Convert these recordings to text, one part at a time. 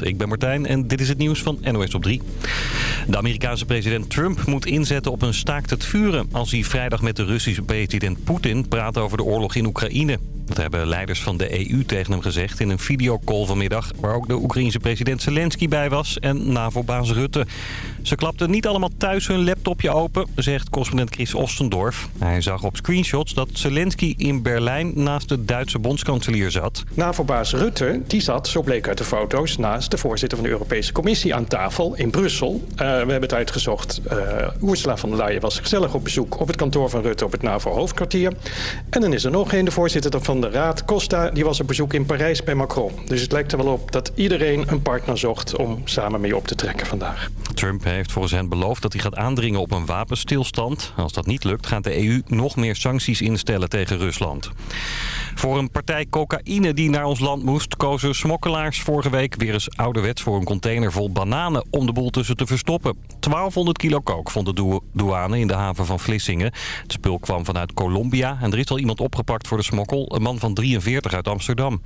Ik ben Martijn en dit is het nieuws van NOS op 3. De Amerikaanse president Trump moet inzetten op een staakt het vuren... als hij vrijdag met de Russische president Poetin praat over de oorlog in Oekraïne. Dat hebben leiders van de EU tegen hem gezegd in een videocall vanmiddag... waar ook de Oekraïense president Zelensky bij was en NAVO-baas Rutte. Ze klapten niet allemaal thuis hun laptopje open, zegt correspondent Chris Ostendorf. Hij zag op screenshots dat Zelensky in Berlijn naast de Duitse bondskanselier zat. NAVO-baas Rutte die zat, zo bleek uit de foto's... naast de voorzitter van de Europese Commissie aan tafel in Brussel. Uh, we hebben het uitgezocht. Uh, Ursula von der Leyen was gezellig op bezoek op het kantoor van Rutte... op het NAVO-hoofdkwartier. En dan is er nog een, de voorzitter van de Raad, Costa... die was op bezoek in Parijs bij Macron. Dus het lijkt er wel op dat iedereen een partner zocht... om samen mee op te trekken vandaag. Trump heeft volgens hen beloofd dat hij gaat aandringen op een wapenstilstand. Als dat niet lukt gaat de EU nog meer sancties instellen tegen Rusland. Voor een partij cocaïne die naar ons land moest... kozen smokkelaars vorige week weer eens ouderwets voor een container vol bananen... om de boel tussen te verstoppen. 1200 kilo kook vond de douane in de haven van Vlissingen. Het spul kwam vanuit Colombia en er is al iemand opgepakt voor de smokkel. Man van 43 uit Amsterdam.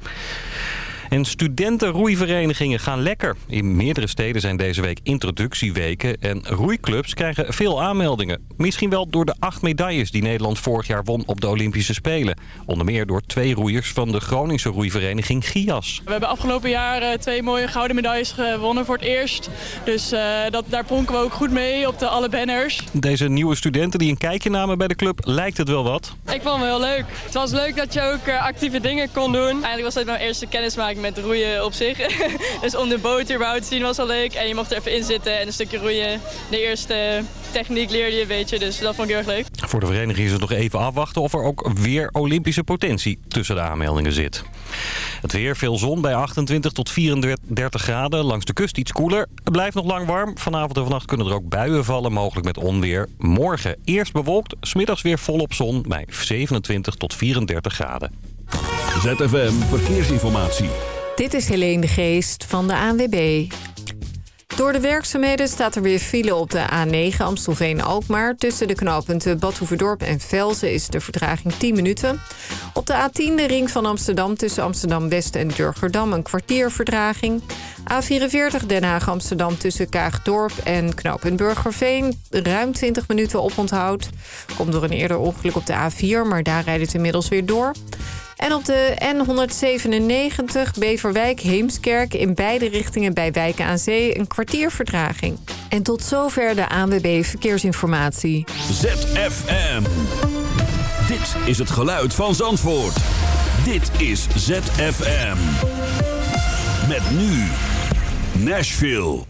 En studentenroeiverenigingen gaan lekker. In meerdere steden zijn deze week introductieweken en roeiclubs krijgen veel aanmeldingen. Misschien wel door de acht medailles die Nederland vorig jaar won op de Olympische Spelen. Onder meer door twee roeiers van de Groningse roeivereniging GIAS. We hebben afgelopen jaar twee mooie gouden medailles gewonnen voor het eerst. Dus uh, dat, daar pronken we ook goed mee op de alle banners. Deze nieuwe studenten die een kijkje namen bij de club, lijkt het wel wat. Ik vond het heel leuk. Het was leuk dat je ook uh, actieve dingen kon doen. Eigenlijk was het mijn eerste kennismaking met roeien op zich. dus om de boot überhaupt te zien was al leuk. En je mocht er even in zitten en een stukje roeien. De eerste techniek leerde je een beetje, dus dat vond ik heel erg leuk. Voor de vereniging is het nog even afwachten of er ook weer Olympische potentie tussen de aanmeldingen zit. Het weer, veel zon bij 28 tot 34 graden. Langs de kust iets koeler. Het blijft nog lang warm. Vanavond en vannacht kunnen er ook buien vallen, mogelijk met onweer. Morgen eerst bewolkt, smiddags weer volop zon bij 27 tot 34 graden. ZFM Verkeersinformatie. Dit is Helene de Geest van de ANWB. Door de werkzaamheden staat er weer file op de A9 Amstelveen-Alkmaar. Tussen de knooppunten Badhoevedorp en Velzen is de vertraging 10 minuten. Op de A10 de ring van Amsterdam tussen Amsterdam-West en Durgerdam een kwartier vertraging. A44 Den Haag-Amsterdam tussen Kaagdorp en knooppunt Burgerveen. Ruim 20 minuten oponthoud. Komt door een eerder ongeluk op de A4, maar daar rijdt het inmiddels weer door. En op de N197 Beverwijk-Heemskerk in beide richtingen bij Wijk aan Zee een kwartier vertraging. En tot zover de ANWB Verkeersinformatie. ZFM. Dit is het geluid van Zandvoort. Dit is ZFM. Met nu Nashville.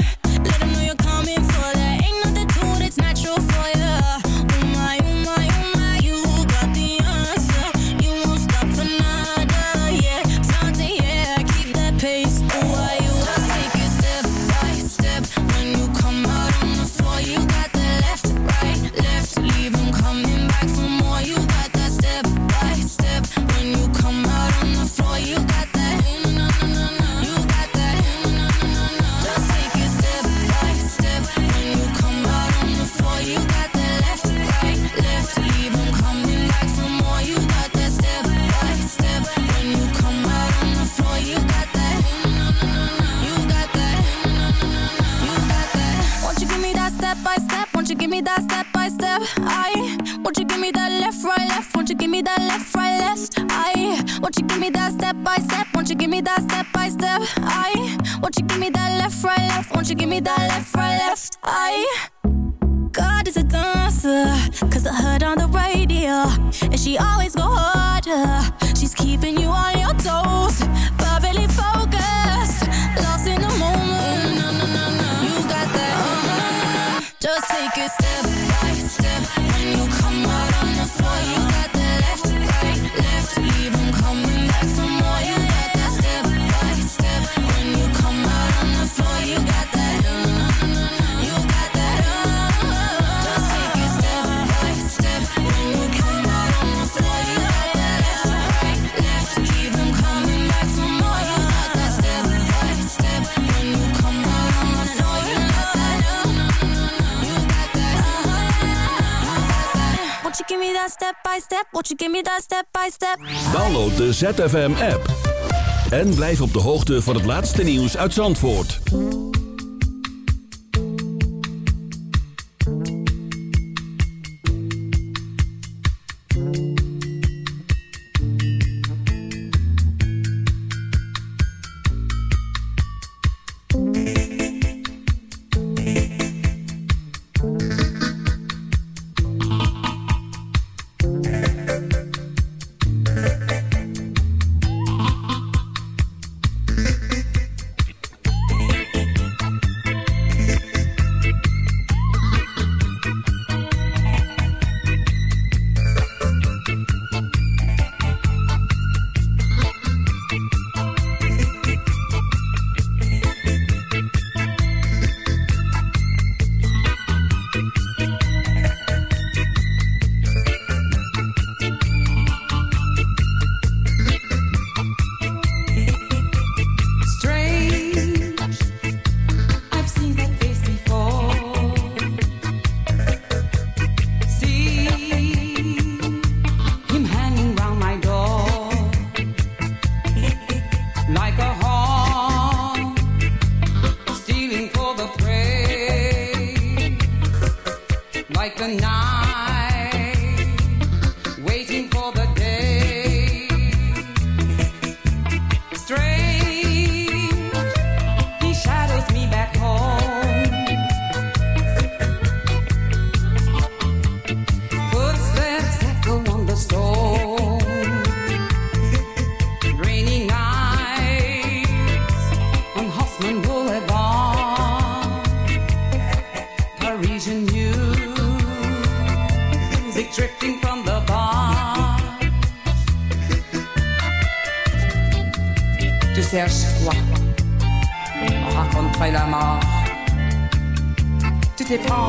dale you give me that step by step? Won't you give me that step by step? Download de ZFM app. En blijf op de hoogte van het laatste nieuws uit Zandvoort.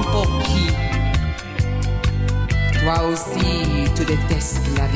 un po' chi tu ha osi tu la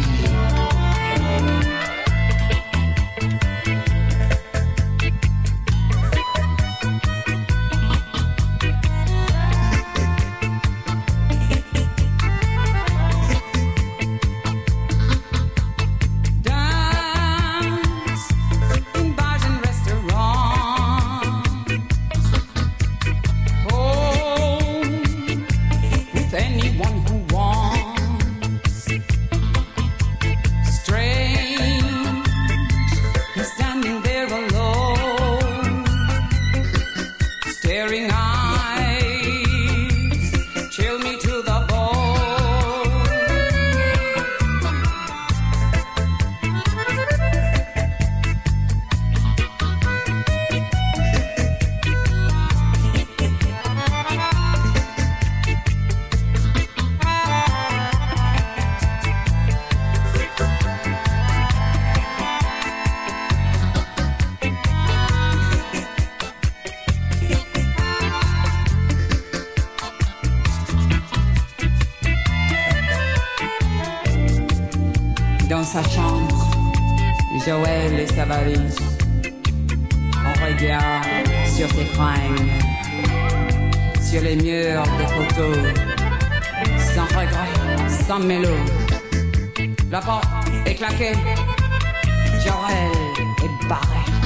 les murs des photos, sans regret, sans mélo. La porte est claquée, Joël est barré.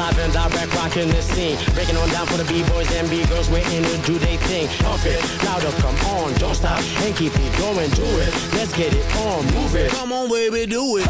live and direct, rocking the scene. Breaking on down for the B-boys and B-girls, we're in to do they thing. Pump it, louder, come on, don't stop, and keep it going, do it. Let's get it on, move it. Come on, baby, do it.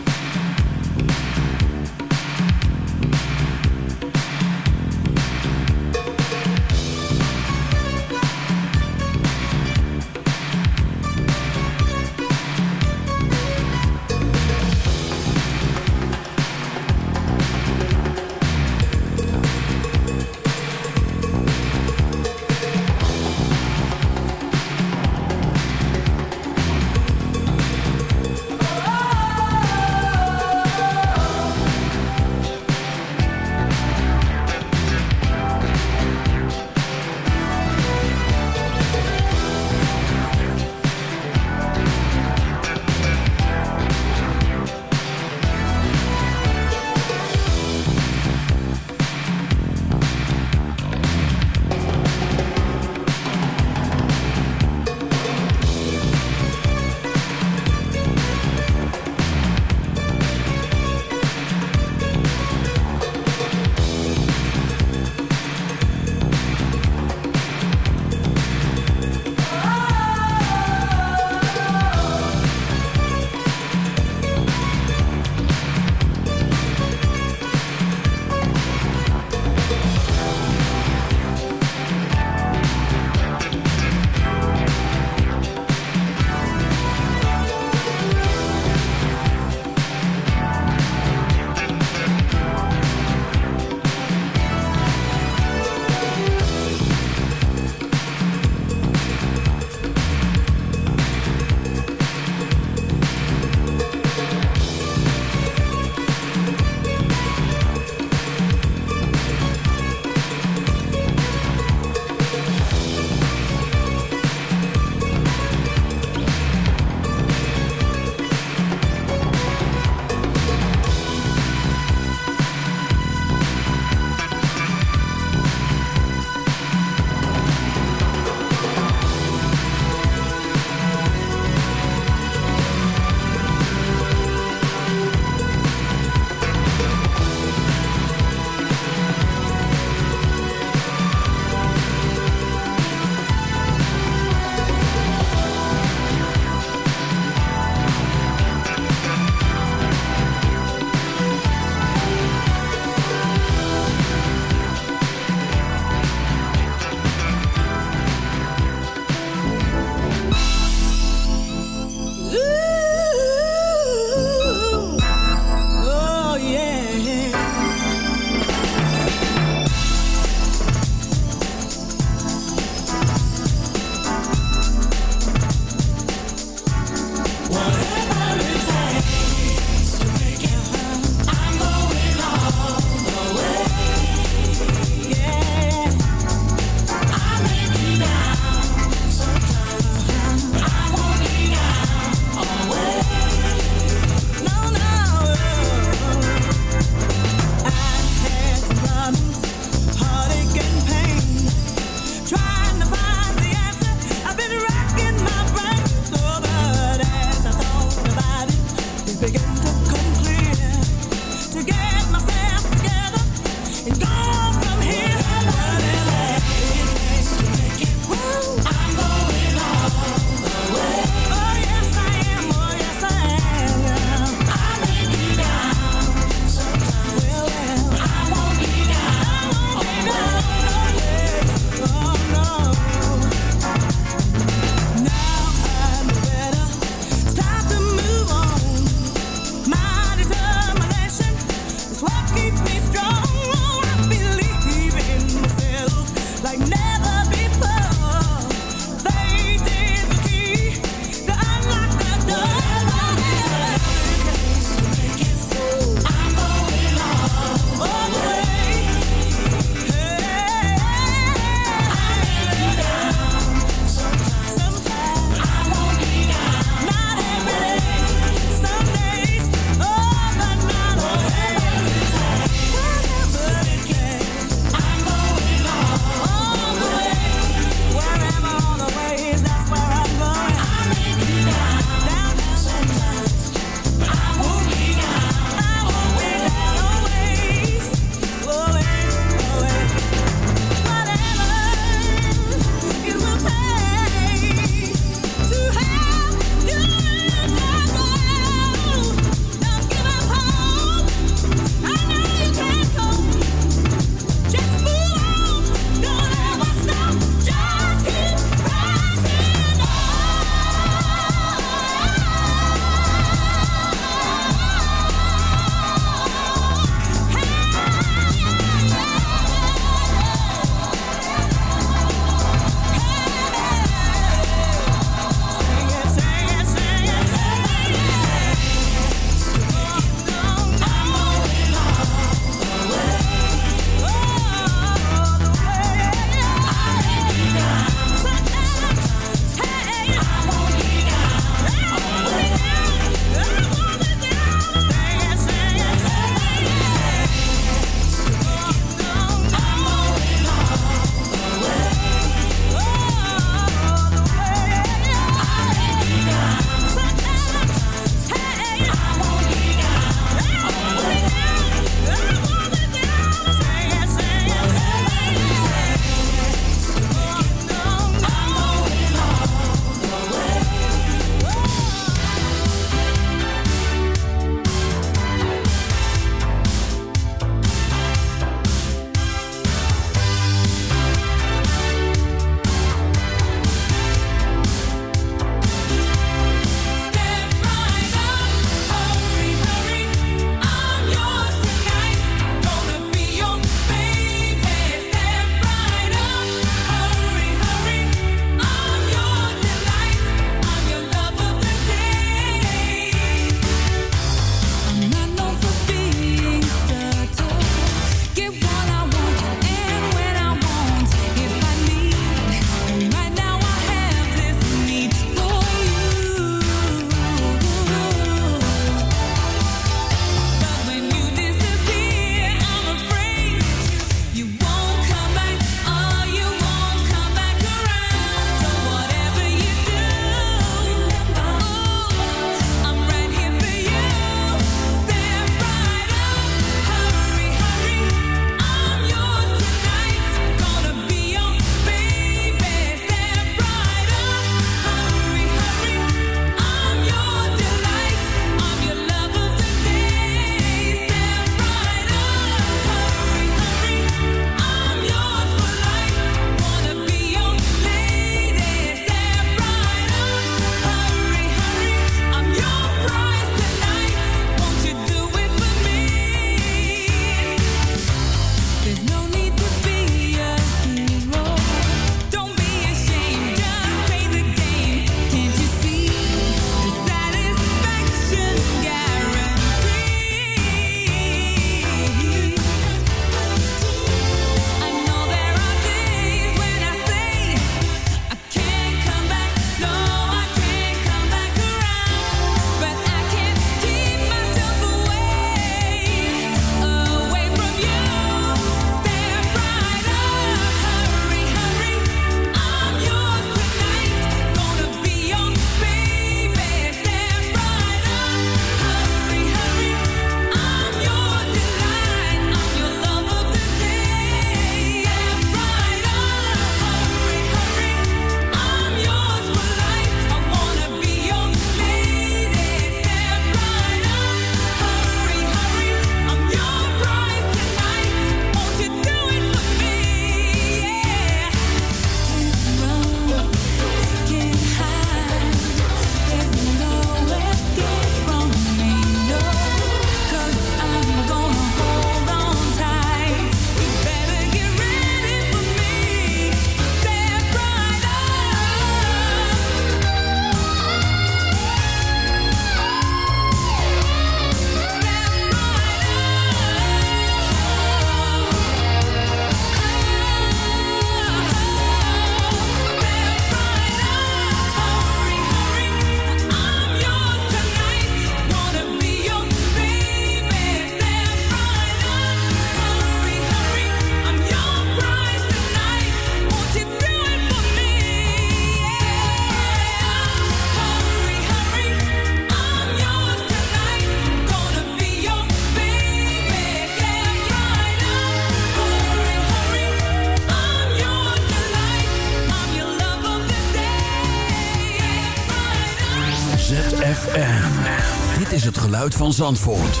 van Zandvoort.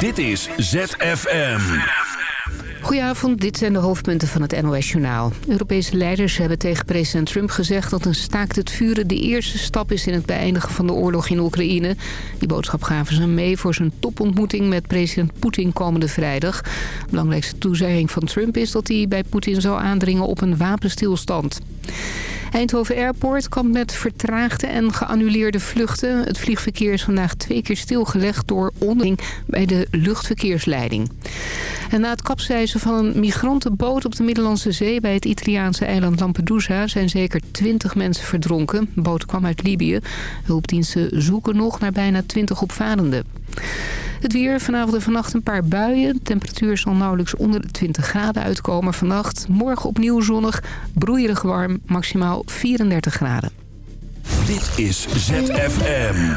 Dit is ZFM. Goedenavond, dit zijn de hoofdpunten van het NOS-journaal. Europese leiders hebben tegen president Trump gezegd dat een staakt het vuren de eerste stap is in het beëindigen van de oorlog in Oekraïne. Die boodschap gaven ze mee voor zijn topontmoeting met president Poetin komende vrijdag. De belangrijkste toezegging van Trump is dat hij bij Poetin zou aandringen op een wapenstilstand. Eindhoven Airport kampt met vertraagde en geannuleerde vluchten. Het vliegverkeer is vandaag twee keer stilgelegd door onderling bij de luchtverkeersleiding. En na het kapseizen van een migrantenboot op de Middellandse Zee... bij het Italiaanse eiland Lampedusa zijn zeker 20 mensen verdronken. De boot kwam uit Libië. Hulpdiensten zoeken nog naar bijna 20 opvarenden. Het weer, vanavond en vannacht een paar buien. De temperatuur zal nauwelijks onder de 20 graden uitkomen vannacht. Morgen opnieuw zonnig, broeierig warm, maximaal 34 graden. Dit is ZFM.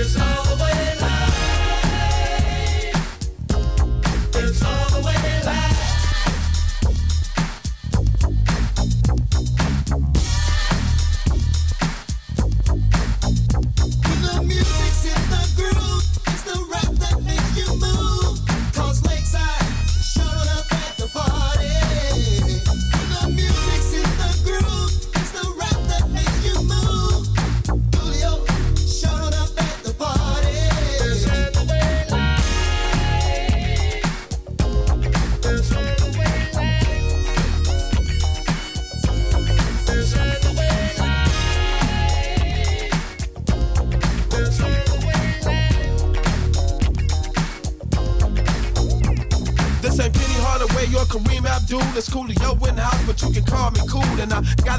is all.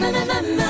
Na na na na